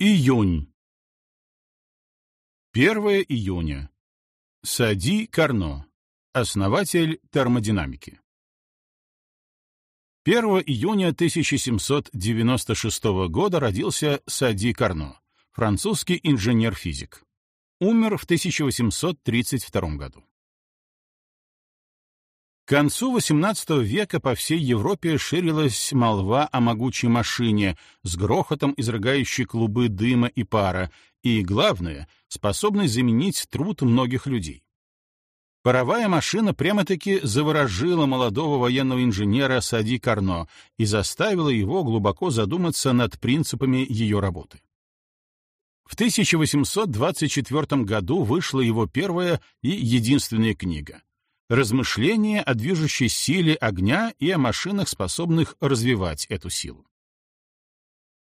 Июнь. 1 июня. Сади Карно, основатель термодинамики. 1 июня 1796 года родился Сади Карно, французский инженер-физик. Умер в 1832 году. К концу XVIII века по всей Европе ширилась молва о могучей машине, с грохотом изрыгающей клубы дыма и пара, и, главное, способной заменить труд многих людей. Паровая машина прямо-таки заворожила молодого военного инженера Сади Карно и заставила его глубоко задуматься над принципами ее работы. В 1824 году вышла его первая и единственная книга размышления о движущей силе огня и о машинах, способных развивать эту силу.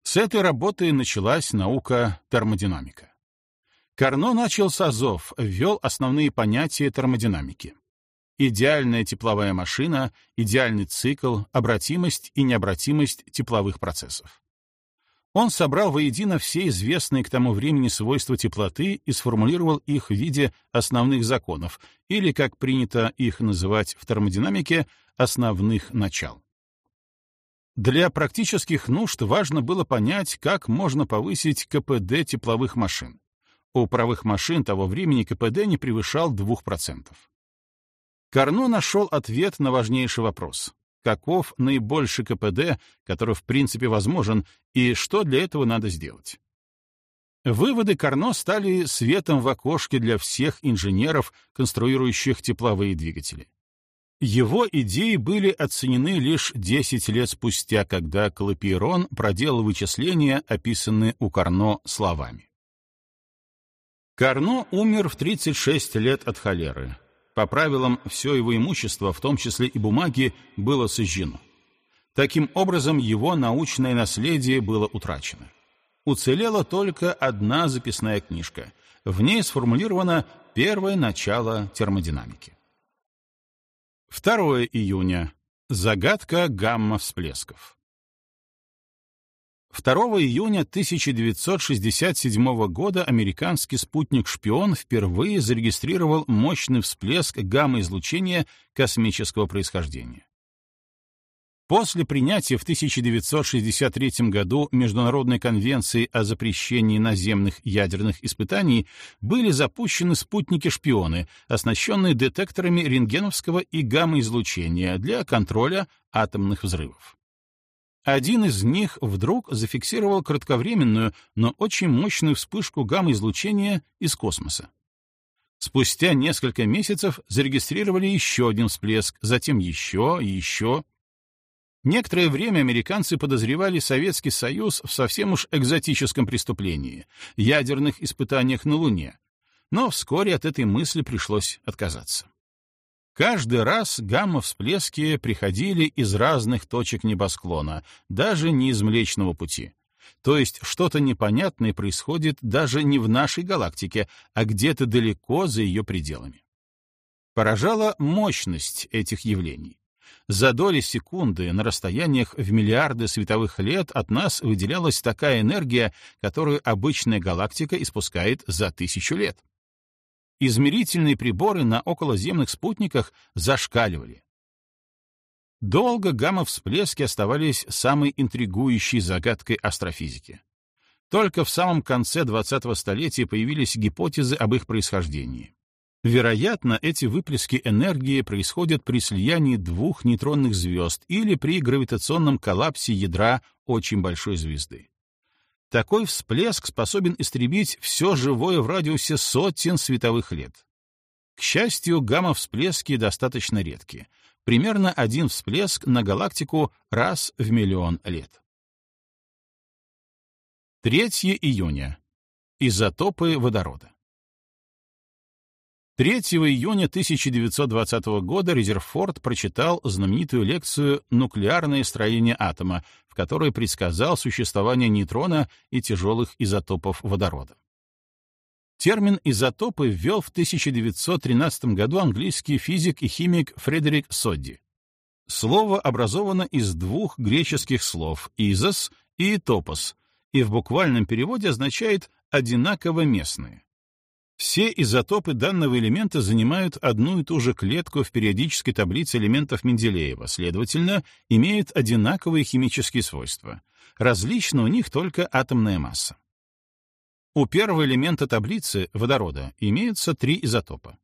С этой работы началась наука термодинамика. Карно начал с азов, ввел основные понятия термодинамики. Идеальная тепловая машина, идеальный цикл, обратимость и необратимость тепловых процессов. Он собрал воедино все известные к тому времени свойства теплоты и сформулировал их в виде основных законов, или, как принято их называть в термодинамике, основных начал. Для практических нужд важно было понять, как можно повысить КПД тепловых машин. У паровых машин того времени КПД не превышал 2%. Карно нашел ответ на важнейший вопрос каков наибольший КПД, который в принципе возможен, и что для этого надо сделать. Выводы Карно стали светом в окошке для всех инженеров, конструирующих тепловые двигатели. Его идеи были оценены лишь 10 лет спустя, когда Клапейрон проделал вычисления, описанные у Карно словами. Карно умер в 36 лет от холеры. По правилам, все его имущество, в том числе и бумаги, было сожжено. Таким образом, его научное наследие было утрачено. Уцелела только одна записная книжка. В ней сформулировано первое начало термодинамики. 2 июня. Загадка гамма-всплесков. 2 июня 1967 года американский спутник-шпион впервые зарегистрировал мощный всплеск гамма-излучения космического происхождения. После принятия в 1963 году Международной конвенции о запрещении наземных ядерных испытаний были запущены спутники-шпионы, оснащенные детекторами рентгеновского и гамма-излучения для контроля атомных взрывов. Один из них вдруг зафиксировал кратковременную, но очень мощную вспышку гамма-излучения из космоса. Спустя несколько месяцев зарегистрировали еще один всплеск, затем еще и еще. Некоторое время американцы подозревали Советский Союз в совсем уж экзотическом преступлении — ядерных испытаниях на Луне, но вскоре от этой мысли пришлось отказаться. Каждый раз гамма-всплески приходили из разных точек небосклона, даже не из Млечного Пути. То есть что-то непонятное происходит даже не в нашей галактике, а где-то далеко за ее пределами. Поражала мощность этих явлений. За доли секунды на расстояниях в миллиарды световых лет от нас выделялась такая энергия, которую обычная галактика испускает за тысячу лет измерительные приборы на околоземных спутниках зашкаливали. Долго гамма-всплески оставались самой интригующей загадкой астрофизики. Только в самом конце 20-го столетия появились гипотезы об их происхождении. Вероятно, эти выплески энергии происходят при слиянии двух нейтронных звезд или при гравитационном коллапсе ядра очень большой звезды. Такой всплеск способен истребить все живое в радиусе сотен световых лет. К счастью, гамма-всплески достаточно редки. Примерно один всплеск на галактику раз в миллион лет. 3 июня. Изотопы водорода. 3 июня 1920 года Резерфорд прочитал знаменитую лекцию «Нуклеарное строение атома», в которой предсказал существование нейтрона и тяжелых изотопов водорода. Термин «изотопы» ввел в 1913 году английский физик и химик Фредерик Содди. Слово образовано из двух греческих слов «изос» и «топос», и в буквальном переводе означает «одинаково местные». Все изотопы данного элемента занимают одну и ту же клетку в периодической таблице элементов Менделеева, следовательно, имеют одинаковые химические свойства. Различна у них только атомная масса. У первого элемента таблицы, водорода, имеются три изотопа.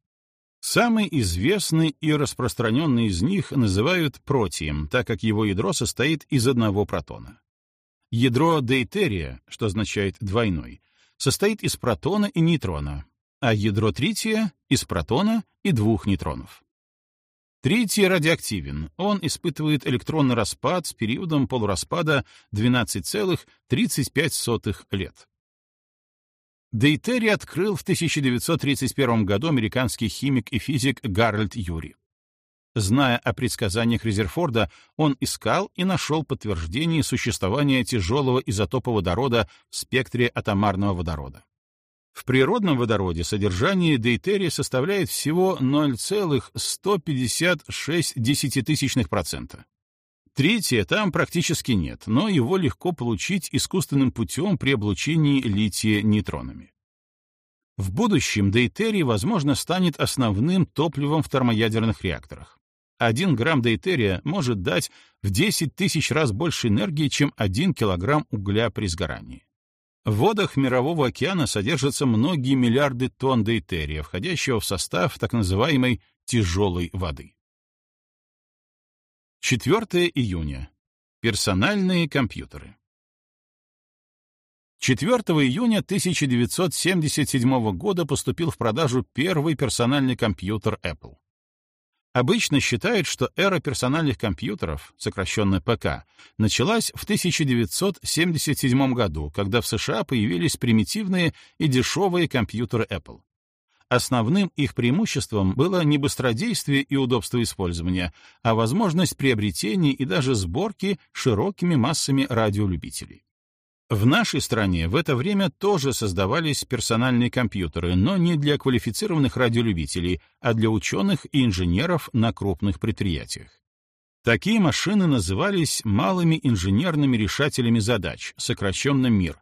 Самый известный и распространенный из них называют протием, так как его ядро состоит из одного протона. Ядро дейтерия, что означает «двойной», состоит из протона и нейтрона, а ядро трития — из протона и двух нейтронов. Тритий радиоактивен, он испытывает электронный распад с периодом полураспада 12,35 лет. Дейтерий открыл в 1931 году американский химик и физик Гарольд Юри. Зная о предсказаниях Резерфорда, он искал и нашел подтверждение существования тяжелого изотопа водорода в спектре атомарного водорода. В природном водороде содержание дейтерия составляет всего 0,156%. Третье там практически нет, но его легко получить искусственным путем при облучении лития нейтронами. В будущем дейтерий, возможно, станет основным топливом в термоядерных реакторах. Один грамм дейтерия может дать в 10 тысяч раз больше энергии, чем 1 килограмм угля при сгорании. В водах Мирового океана содержатся многие миллиарды тонн дейтерия, входящего в состав так называемой тяжелой воды. 4 июня. Персональные компьютеры. 4 июня 1977 года поступил в продажу первый персональный компьютер Apple. Обычно считают, что эра персональных компьютеров, сокращенно ПК, началась в 1977 году, когда в США появились примитивные и дешевые компьютеры Apple. Основным их преимуществом было не быстродействие и удобство использования, а возможность приобретения и даже сборки широкими массами радиолюбителей. В нашей стране в это время тоже создавались персональные компьютеры, но не для квалифицированных радиолюбителей, а для ученых и инженеров на крупных предприятиях. Такие машины назывались малыми инженерными решателями задач, сокращенно МИР,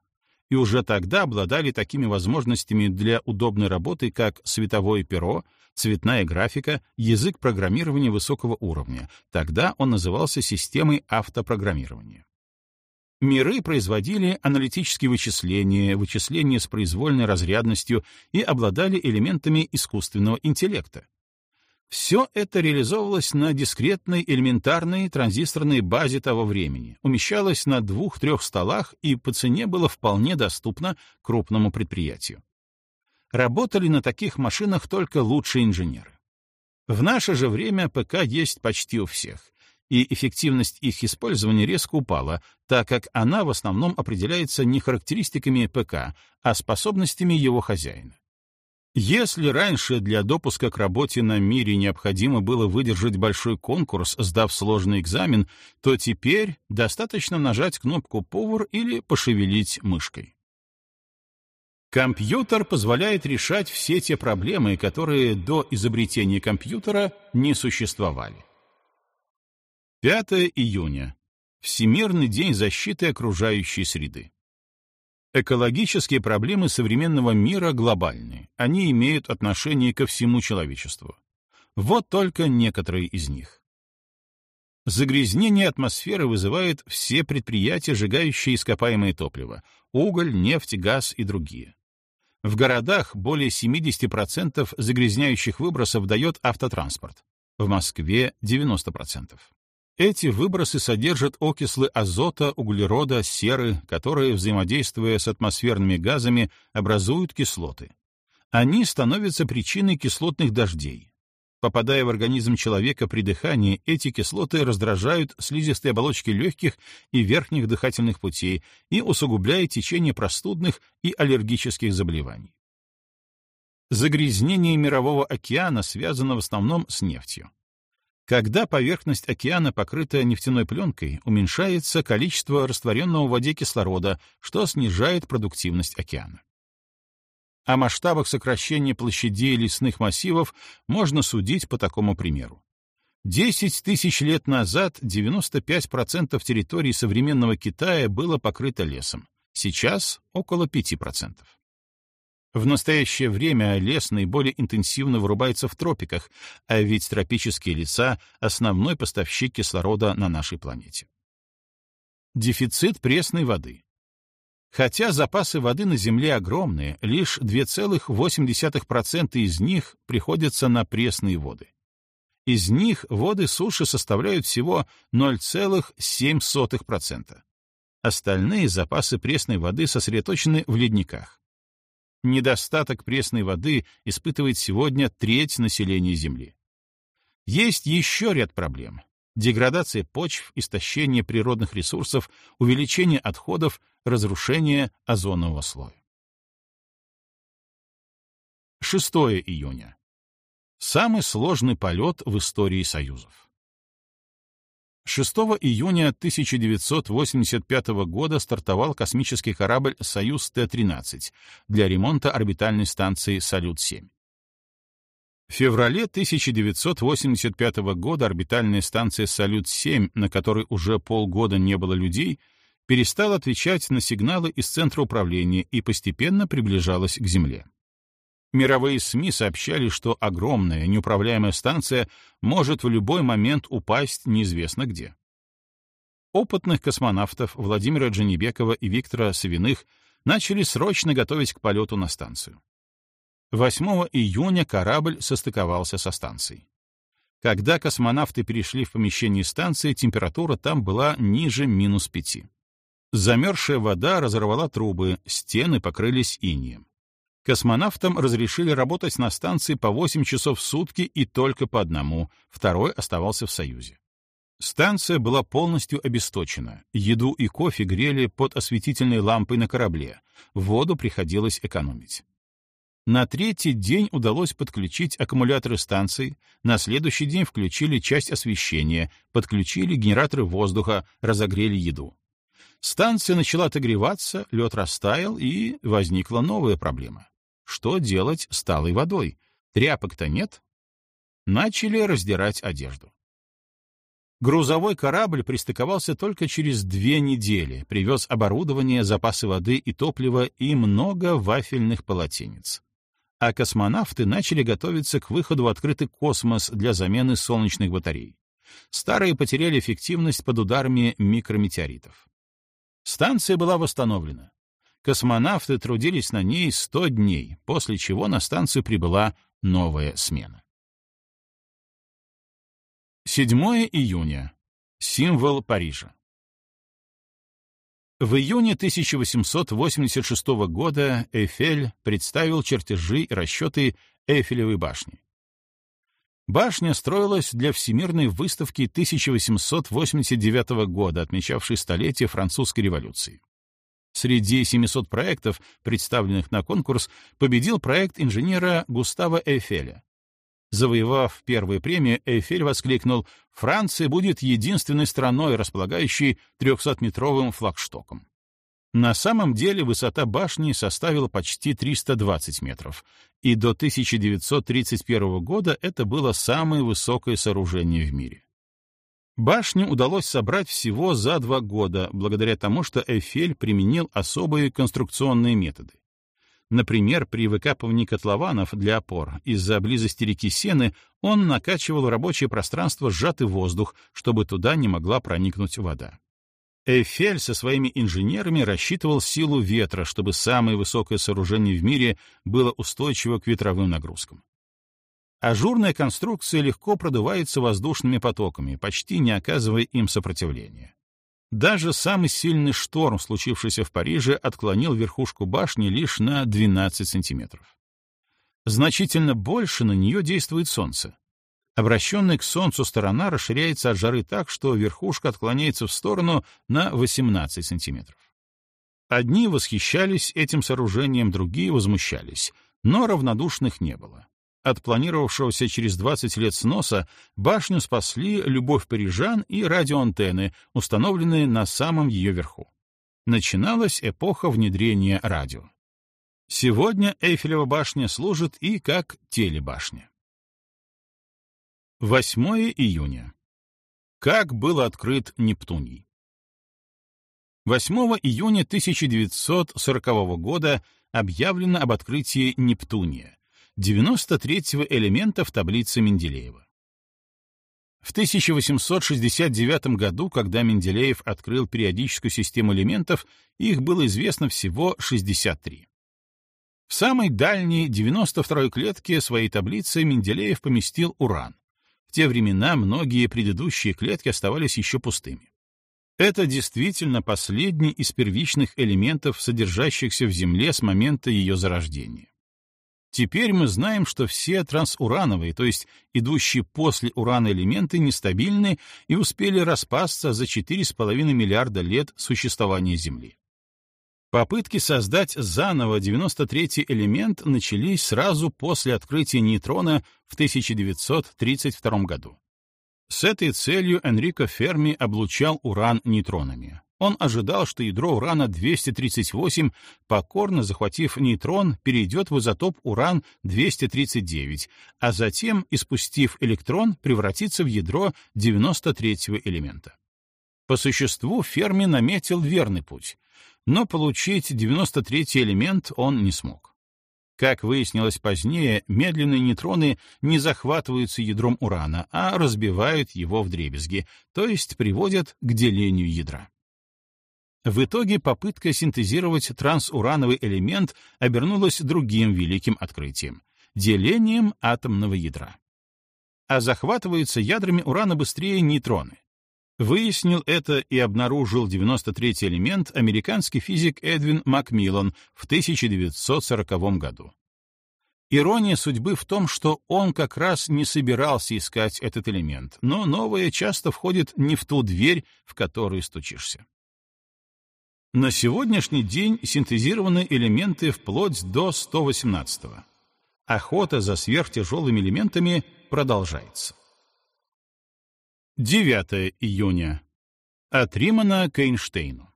и уже тогда обладали такими возможностями для удобной работы, как световое перо, цветная графика, язык программирования высокого уровня. Тогда он назывался системой автопрограммирования. Миры производили аналитические вычисления, вычисления с произвольной разрядностью и обладали элементами искусственного интеллекта. Все это реализовывалось на дискретной элементарной транзисторной базе того времени, умещалось на двух-трех столах и по цене было вполне доступно крупному предприятию. Работали на таких машинах только лучшие инженеры. В наше же время ПК есть почти у всех, и эффективность их использования резко упала, так как она в основном определяется не характеристиками ПК, а способностями его хозяина. Если раньше для допуска к работе на мире необходимо было выдержать большой конкурс, сдав сложный экзамен, то теперь достаточно нажать кнопку «Повар» или пошевелить мышкой. Компьютер позволяет решать все те проблемы, которые до изобретения компьютера не существовали. 5 июня. Всемирный день защиты окружающей среды. Экологические проблемы современного мира глобальны. Они имеют отношение ко всему человечеству. Вот только некоторые из них. Загрязнение атмосферы вызывает все предприятия, сжигающие ископаемое топливо — уголь, нефть, газ и другие. В городах более 70% загрязняющих выбросов дает автотранспорт. В Москве — 90%. Эти выбросы содержат окислы азота, углерода, серы, которые, взаимодействуя с атмосферными газами, образуют кислоты. Они становятся причиной кислотных дождей. Попадая в организм человека при дыхании, эти кислоты раздражают слизистые оболочки легких и верхних дыхательных путей и усугубляют течение простудных и аллергических заболеваний. Загрязнение мирового океана связано в основном с нефтью. Когда поверхность океана покрыта нефтяной пленкой, уменьшается количество растворенного в воде кислорода, что снижает продуктивность океана. О масштабах сокращения площадей лесных массивов можно судить по такому примеру. 10 тысяч лет назад 95% территории современного Китая было покрыто лесом, сейчас около 5%. В настоящее время лес наиболее интенсивно вырубается в тропиках, а ведь тропические леса — основной поставщик кислорода на нашей планете. Дефицит пресной воды. Хотя запасы воды на Земле огромные, лишь 2,8% из них приходятся на пресные воды. Из них воды суши составляют всего 0,7%. Остальные запасы пресной воды сосредоточены в ледниках. Недостаток пресной воды испытывает сегодня треть населения Земли. Есть еще ряд проблем. Деградация почв, истощение природных ресурсов, увеличение отходов, разрушение озонового слоя. 6 июня. Самый сложный полет в истории Союзов. 6 июня 1985 года стартовал космический корабль «Союз Т-13» для ремонта орбитальной станции «Салют-7». В феврале 1985 года орбитальная станция «Салют-7», на которой уже полгода не было людей, перестала отвечать на сигналы из центра управления и постепенно приближалась к Земле. Мировые СМИ сообщали, что огромная неуправляемая станция может в любой момент упасть неизвестно где. Опытных космонавтов Владимира Джанибекова и Виктора Савиных начали срочно готовить к полету на станцию. 8 июня корабль состыковался со станцией. Когда космонавты перешли в помещение станции, температура там была ниже минус пяти. Замерзшая вода разорвала трубы, стены покрылись инеем. Космонавтам разрешили работать на станции по 8 часов в сутки и только по одному, второй оставался в Союзе. Станция была полностью обесточена, еду и кофе грели под осветительной лампой на корабле, воду приходилось экономить. На третий день удалось подключить аккумуляторы станции, на следующий день включили часть освещения, подключили генераторы воздуха, разогрели еду. Станция начала отогреваться, лед растаял, и возникла новая проблема. Что делать с талой водой? Тряпок-то нет. Начали раздирать одежду. Грузовой корабль пристыковался только через две недели, привез оборудование, запасы воды и топлива и много вафельных полотенец. А космонавты начали готовиться к выходу в открытый космос для замены солнечных батарей. Старые потеряли эффективность под ударами микрометеоритов. Станция была восстановлена. Космонавты трудились на ней 100 дней, после чего на станцию прибыла новая смена. 7 июня. Символ Парижа. В июне 1886 года Эйфель представил чертежи и расчеты Эйфелевой башни. Башня строилась для Всемирной выставки 1889 года, отмечавшей столетие французской революции. Среди 700 проектов, представленных на конкурс, победил проект инженера Густава Эйфеля. Завоевав первую премию, Эйфель воскликнул «Франция будет единственной страной, располагающей 300-метровым флагштоком». На самом деле высота башни составила почти 320 метров, и до 1931 года это было самое высокое сооружение в мире. Башню удалось собрать всего за два года, благодаря тому, что Эйфель применил особые конструкционные методы. Например, при выкапывании котлованов для опор из-за близости реки Сены он накачивал рабочее пространство сжатый воздух, чтобы туда не могла проникнуть вода. Эйфель со своими инженерами рассчитывал силу ветра, чтобы самое высокое сооружение в мире было устойчиво к ветровым нагрузкам. Ажурная конструкция легко продувается воздушными потоками, почти не оказывая им сопротивления. Даже самый сильный шторм, случившийся в Париже, отклонил верхушку башни лишь на 12 сантиметров. Значительно больше на нее действует солнце. Обращенная к солнцу сторона расширяется от жары так, что верхушка отклоняется в сторону на 18 сантиметров. Одни восхищались этим сооружением, другие возмущались, но равнодушных не было. От планировавшегося через 20 лет сноса башню спасли любовь парижан и радиоантенны, установленные на самом ее верху. Начиналась эпоха внедрения радио. Сегодня Эйфелева башня служит и как телебашня. 8 июня. Как был открыт Нептуний? 8 июня 1940 года объявлено об открытии Нептуния, 93-го элемента в таблице Менделеева. В 1869 году, когда Менделеев открыл периодическую систему элементов, их было известно всего 63. В самой дальней 92-й клетке своей таблицы Менделеев поместил уран. В те времена многие предыдущие клетки оставались еще пустыми. Это действительно последний из первичных элементов, содержащихся в Земле с момента ее зарождения. Теперь мы знаем, что все трансурановые, то есть идущие после урана элементы, нестабильны и успели распасться за 4,5 миллиарда лет существования Земли. Попытки создать заново 93-й элемент начались сразу после открытия нейтрона в 1932 году. С этой целью Энрико Ферми облучал уран нейтронами. Он ожидал, что ядро урана-238, покорно захватив нейтрон, перейдет в изотоп уран-239, а затем, испустив электрон, превратится в ядро 93-го элемента. По существу Ферми наметил верный путь, но получить 93-й элемент он не смог. Как выяснилось позднее, медленные нейтроны не захватываются ядром урана, а разбивают его в дребезги, то есть приводят к делению ядра. В итоге попытка синтезировать трансурановый элемент обернулась другим великим открытием — делением атомного ядра. А захватываются ядрами урана быстрее нейтроны. Выяснил это и обнаружил 93-й элемент американский физик Эдвин Макмиллан в 1940 году. Ирония судьбы в том, что он как раз не собирался искать этот элемент, но новое часто входит не в ту дверь, в которую стучишься. На сегодняшний день синтезированы элементы вплоть до 118-го. Охота за сверхтяжелыми элементами продолжается. 9 июня. От Римана к Эйнштейну.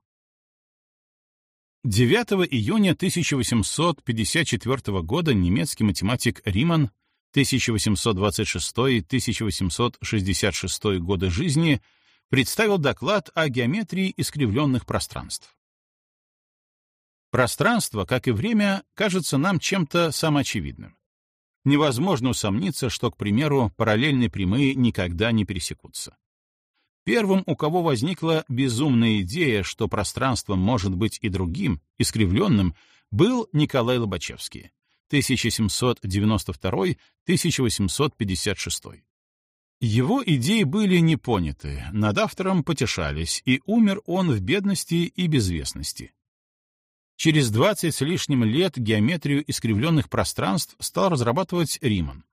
9 июня 1854 года немецкий математик Риман 1826-1866 годы жизни представил доклад о геометрии искривленных пространств. Пространство, как и время, кажется нам чем-то самоочевидным. Невозможно усомниться, что, к примеру, параллельные прямые никогда не пересекутся. Первым, у кого возникла безумная идея, что пространство может быть и другим, искривленным, был Николай Лобачевский, 1792-1856. Его идеи были не поняты, над автором потешались, и умер он в бедности и безвестности. Через 20 с лишним лет геометрию искривленных пространств стал разрабатывать Риман.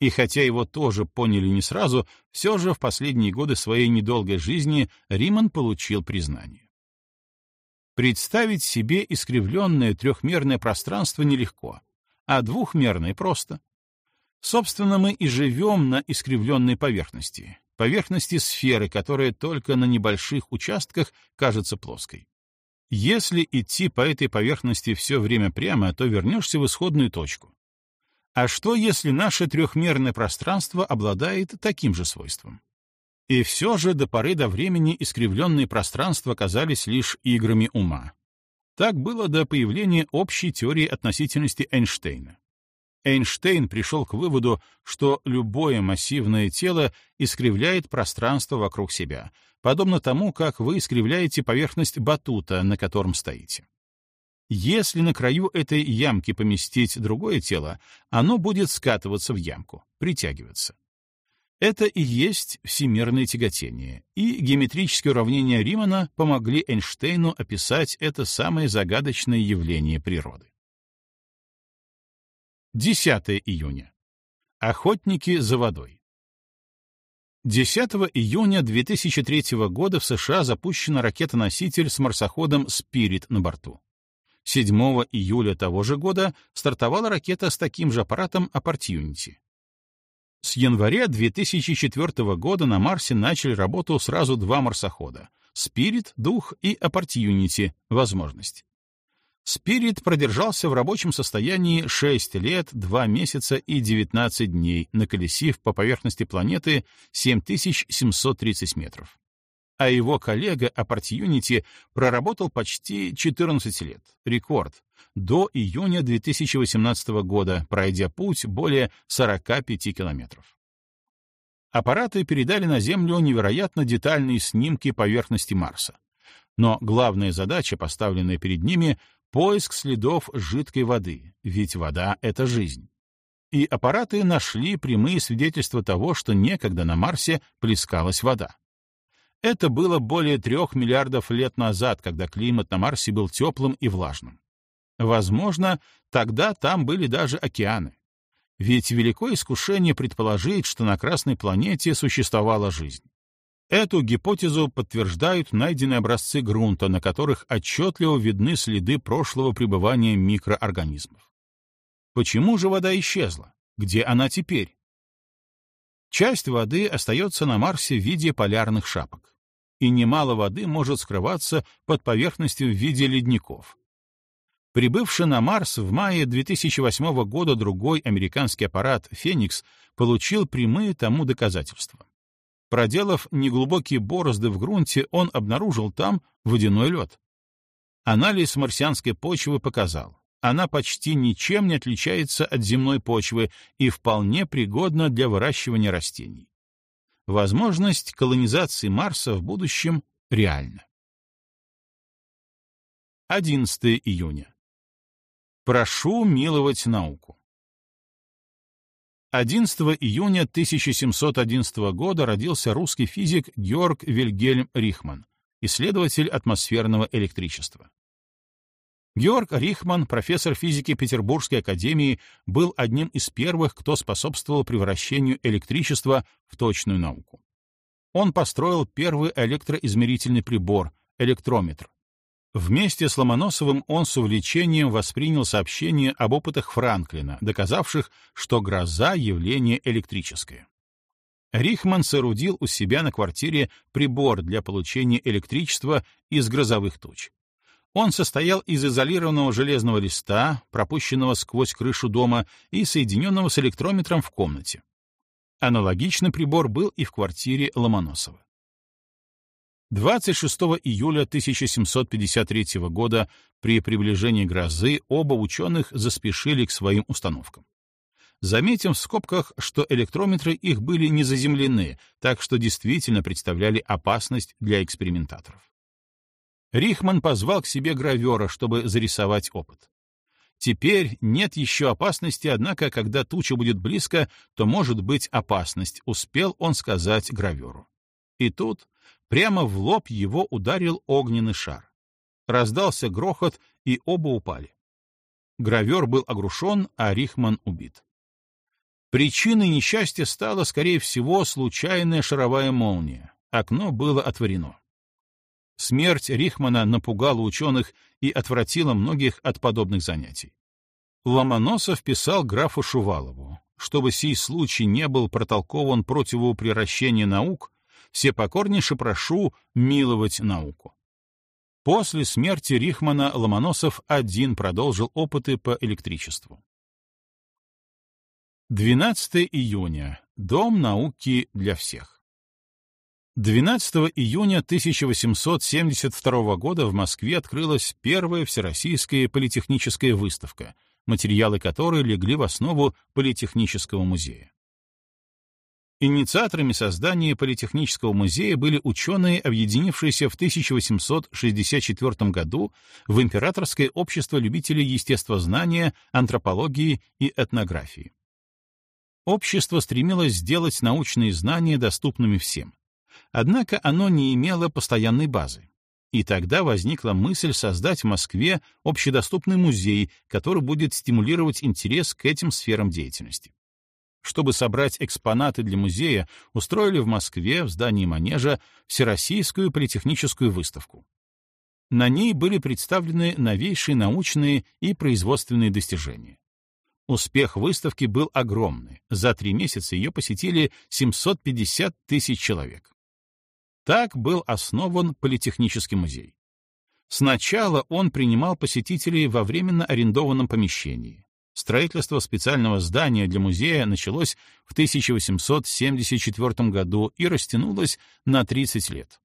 И хотя его тоже поняли не сразу, все же в последние годы своей недолгой жизни Риман получил признание. Представить себе искривленное трехмерное пространство нелегко, а двухмерное просто. Собственно, мы и живем на искривленной поверхности, поверхности сферы, которая только на небольших участках кажется плоской. Если идти по этой поверхности все время прямо, то вернешься в исходную точку. А что, если наше трехмерное пространство обладает таким же свойством? И все же до поры до времени искривленные пространства казались лишь играми ума. Так было до появления общей теории относительности Эйнштейна. Эйнштейн пришел к выводу, что любое массивное тело искривляет пространство вокруг себя, подобно тому, как вы искривляете поверхность батута, на котором стоите. Если на краю этой ямки поместить другое тело, оно будет скатываться в ямку, притягиваться. Это и есть всемирное тяготение, и геометрические уравнения Римана помогли Эйнштейну описать это самое загадочное явление природы. 10 июня. Охотники за водой. 10 июня 2003 года в США запущена ракета-носитель с марсоходом «Спирит» на борту. 7 июля того же года стартовала ракета с таким же аппаратом Opportunity. С января 2004 года на Марсе начали работу сразу два марсохода — «Спирит», «Дух» и «Opportunity» — «Возможность». Спирит продержался в рабочем состоянии 6 лет, 2 месяца и 19 дней, наколесив по поверхности планеты 7730 метров. а его коллега Opportunity проработал почти 14 лет, рекорд, до июня 2018 года, пройдя путь более 45 километров. Аппараты передали на Землю невероятно детальные снимки поверхности Марса. Но главная задача, поставленная перед ними, — поиск следов жидкой воды, ведь вода — это жизнь. И аппараты нашли прямые свидетельства того, что некогда на Марсе плескалась вода. Это было более трех миллиардов лет назад, когда климат на Марсе был теплым и влажным. Возможно, тогда там были даже океаны. Ведь великое искушение предположить, что на Красной планете существовала жизнь. Эту гипотезу подтверждают найденные образцы грунта, на которых отчетливо видны следы прошлого пребывания микроорганизмов. Почему же вода исчезла? Где она теперь? Часть воды остается на Марсе в виде полярных шапок, и немало воды может скрываться под поверхностью в виде ледников. Прибывший на Марс в мае 2008 года другой американский аппарат «Феникс» получил прямые тому доказательства. Проделав неглубокие борозды в грунте, он обнаружил там водяной лед. Анализ марсианской почвы показал, она почти ничем не отличается от земной почвы и вполне пригодна для выращивания растений. Возможность колонизации Марса в будущем реальна. 11 июня. Прошу миловать науку. 11 июня 1711 года родился русский физик Георг Вильгельм Рихман, исследователь атмосферного электричества. Георг Рихман, профессор физики Петербургской академии, был одним из первых, кто способствовал превращению электричества в точную науку. Он построил первый электроизмерительный прибор — электрометр. Вместе с Ломоносовым он с увлечением воспринял сообщение об опытах Франклина, доказавших, что гроза — явление электрическое. Рихман соорудил у себя на квартире прибор для получения электричества из грозовых туч. Он состоял из изолированного железного листа, пропущенного сквозь крышу дома и соединенного с электрометром в комнате. Аналогичный прибор был и в квартире Ломоносова. 26 июля 1753 года при приближении грозы оба ученых заспешили к своим установкам. Заметим в скобках, что электрометры их были не заземлены, так что действительно представляли опасность для экспериментаторов. Рихман позвал к себе гравера, чтобы зарисовать опыт. Теперь нет еще опасности, однако, когда туча будет близко, то может быть опасность, успел он сказать граверу. И тут прямо в лоб его ударил огненный шар. Раздался грохот, и оба упали. Гравер был огрушен, а Рихман убит. Причиной несчастья стала, скорее всего, случайная шаровая молния. Окно было отворено. Смерть Рихмана напугала ученых и отвратила многих от подобных занятий. Ломоносов писал графу Шувалову, чтобы сей случай не был протолкован противу наук, все покорнейше прошу миловать науку. После смерти Рихмана Ломоносов один продолжил опыты по электричеству. 12 июня. Дом науки для всех. 12 июня 1872 года в Москве открылась первая Всероссийская политехническая выставка, материалы которой легли в основу Политехнического музея. Инициаторами создания Политехнического музея были ученые, объединившиеся в 1864 году в Императорское общество любителей естествознания, антропологии и этнографии. Общество стремилось сделать научные знания доступными всем. Однако оно не имело постоянной базы. И тогда возникла мысль создать в Москве общедоступный музей, который будет стимулировать интерес к этим сферам деятельности. Чтобы собрать экспонаты для музея, устроили в Москве, в здании Манежа, Всероссийскую политехническую выставку. На ней были представлены новейшие научные и производственные достижения. Успех выставки был огромный. За три месяца ее посетили 750 тысяч человек. Так был основан Политехнический музей. Сначала он принимал посетителей во временно арендованном помещении. Строительство специального здания для музея началось в 1874 году и растянулось на 30 лет.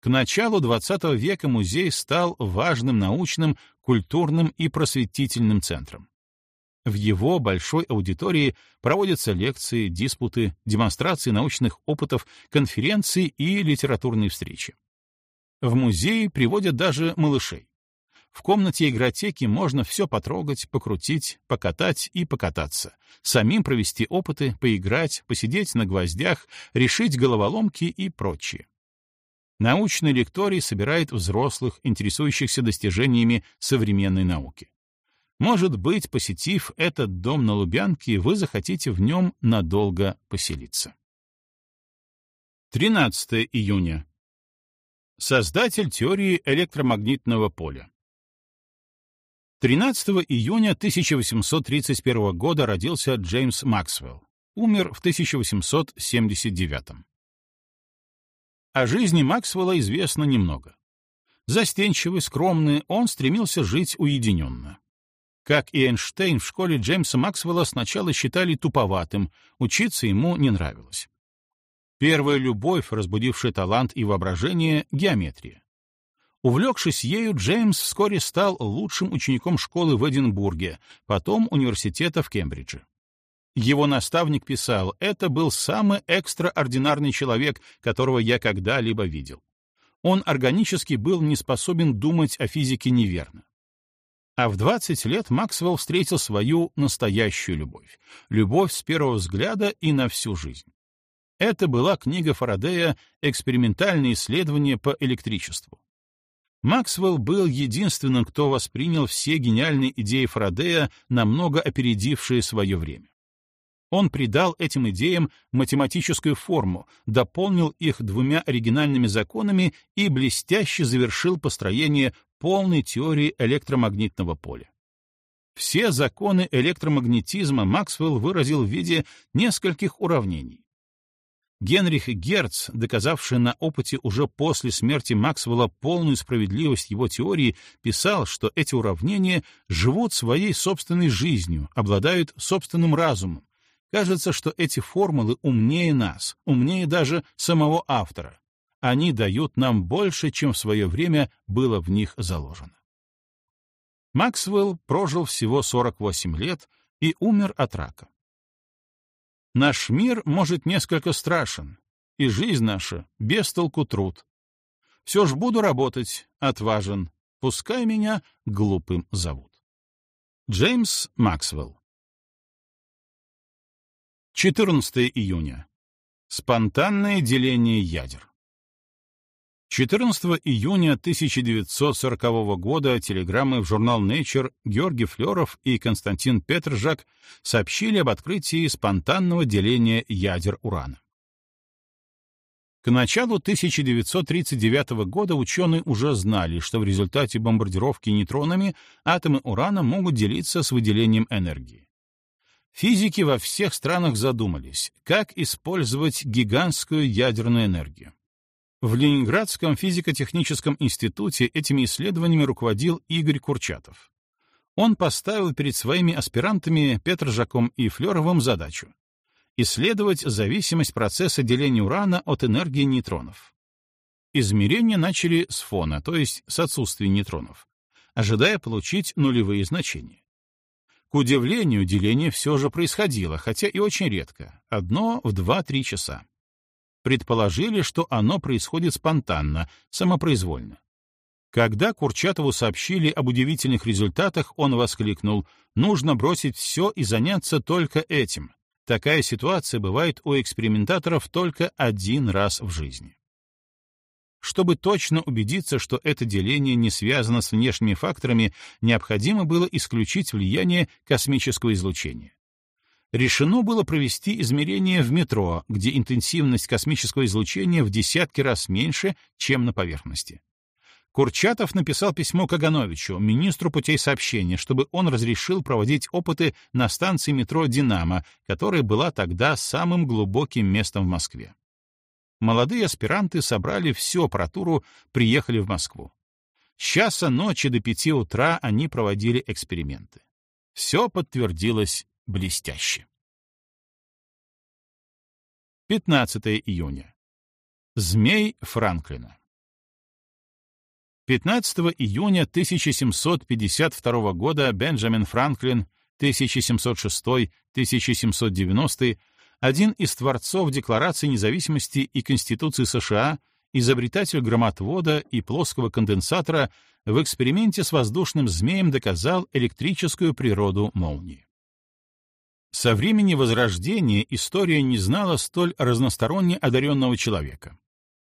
К началу XX века музей стал важным научным, культурным и просветительным центром. В его большой аудитории проводятся лекции, диспуты, демонстрации научных опытов, конференции и литературные встречи. В музее приводят даже малышей. В комнате игротеки можно все потрогать, покрутить, покатать и покататься, самим провести опыты, поиграть, посидеть на гвоздях, решить головоломки и прочее. Научный лекторий собирает взрослых, интересующихся достижениями современной науки. Может быть, посетив этот дом на Лубянке, вы захотите в нем надолго поселиться. 13 июня. Создатель теории электромагнитного поля. 13 июня 1831 года родился Джеймс Максвелл. Умер в 1879. О жизни Максвелла известно немного. Застенчивый, скромный, он стремился жить уединенно. Как и Эйнштейн, в школе Джеймса Максвелла сначала считали туповатым, учиться ему не нравилось. Первая любовь, разбудившая талант и воображение — геометрия. Увлекшись ею, Джеймс вскоре стал лучшим учеником школы в Эдинбурге, потом университета в Кембридже. Его наставник писал, это был самый экстраординарный человек, которого я когда-либо видел. Он органически был не способен думать о физике неверно. А в 20 лет Максвелл встретил свою настоящую любовь. Любовь с первого взгляда и на всю жизнь. Это была книга Фарадея «Экспериментальные исследования по электричеству». Максвелл был единственным, кто воспринял все гениальные идеи Фарадея, намного опередившие свое время. Он придал этим идеям математическую форму, дополнил их двумя оригинальными законами и блестяще завершил построение полной теории электромагнитного поля. Все законы электромагнетизма Максвелл выразил в виде нескольких уравнений. Генрих Герц, доказавший на опыте уже после смерти Максвелла полную справедливость его теории, писал, что эти уравнения живут своей собственной жизнью, обладают собственным разумом, Кажется, что эти формулы умнее нас, умнее даже самого автора. Они дают нам больше, чем в свое время было в них заложено. Максвелл прожил всего 48 лет и умер от рака. Наш мир, может, несколько страшен, и жизнь наша — без толку труд. Все ж буду работать, отважен, пускай меня глупым зовут. Джеймс Максвелл 14 июня. Спонтанное деление ядер. 14 июня 1940 года телеграммы в журнал Nature Георгий Флеров и Константин Петржак сообщили об открытии спонтанного деления ядер урана. К началу 1939 года ученые уже знали, что в результате бомбардировки нейтронами атомы урана могут делиться с выделением энергии. Физики во всех странах задумались, как использовать гигантскую ядерную энергию. В Ленинградском физико-техническом институте этими исследованиями руководил Игорь Курчатов. Он поставил перед своими аспирантами Петржаком и Флеровым задачу исследовать зависимость процесса деления урана от энергии нейтронов. Измерения начали с фона, то есть с отсутствия нейтронов, ожидая получить нулевые значения. К удивлению, деление все же происходило, хотя и очень редко, одно в 2-3 часа. Предположили, что оно происходит спонтанно, самопроизвольно. Когда Курчатову сообщили об удивительных результатах, он воскликнул «Нужно бросить все и заняться только этим. Такая ситуация бывает у экспериментаторов только один раз в жизни». Чтобы точно убедиться, что это деление не связано с внешними факторами, необходимо было исключить влияние космического излучения. Решено было провести измерения в метро, где интенсивность космического излучения в десятки раз меньше, чем на поверхности. Курчатов написал письмо Кагановичу, министру путей сообщения, чтобы он разрешил проводить опыты на станции метро «Динамо», которая была тогда самым глубоким местом в Москве. Молодые аспиранты собрали всю аппаратуру, приехали в Москву. С часа ночи до пяти утра они проводили эксперименты. Все подтвердилось блестяще. 15 июня. Змей Франклина. 15 июня 1752 года Бенджамин Франклин 1706-1790, один из творцов Декларации независимости и Конституции США, изобретатель громотвода и плоского конденсатора, в эксперименте с воздушным змеем доказал электрическую природу молнии. Со времени Возрождения история не знала столь разносторонне одаренного человека.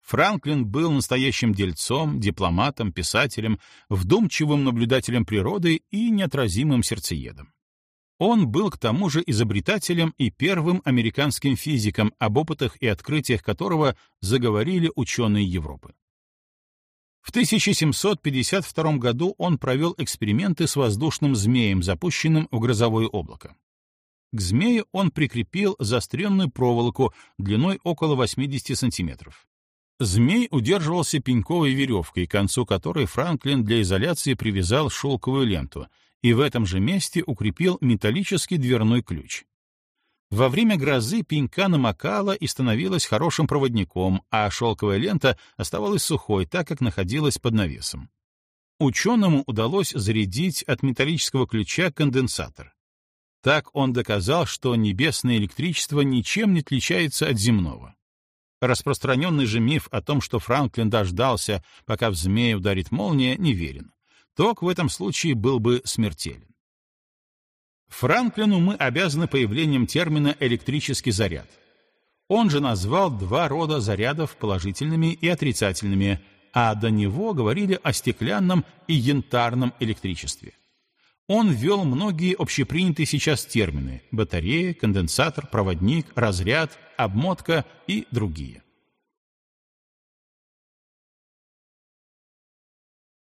Франклин был настоящим дельцом, дипломатом, писателем, вдумчивым наблюдателем природы и неотразимым сердцеедом. Он был к тому же изобретателем и первым американским физиком, об опытах и открытиях которого заговорили ученые Европы. В 1752 году он провел эксперименты с воздушным змеем, запущенным в грозовое облако. К змею он прикрепил заостренную проволоку длиной около 80 сантиметров. Змей удерживался пеньковой веревкой, к концу которой Франклин для изоляции привязал шелковую ленту и в этом же месте укрепил металлический дверной ключ. Во время грозы пенька намокала и становилась хорошим проводником, а шелковая лента оставалась сухой, так как находилась под навесом. Ученому удалось зарядить от металлического ключа конденсатор. Так он доказал, что небесное электричество ничем не отличается от земного. Распространенный же миф о том, что Франклин дождался, пока в змея ударит молния, неверен. Ток в этом случае был бы смертелен. Франклину мы обязаны появлением термина «электрический заряд». Он же назвал два рода зарядов положительными и отрицательными, а до него говорили о стеклянном и янтарном электричестве. Он ввел многие общепринятые сейчас термины — батарея, конденсатор, проводник, разряд, обмотка и другие.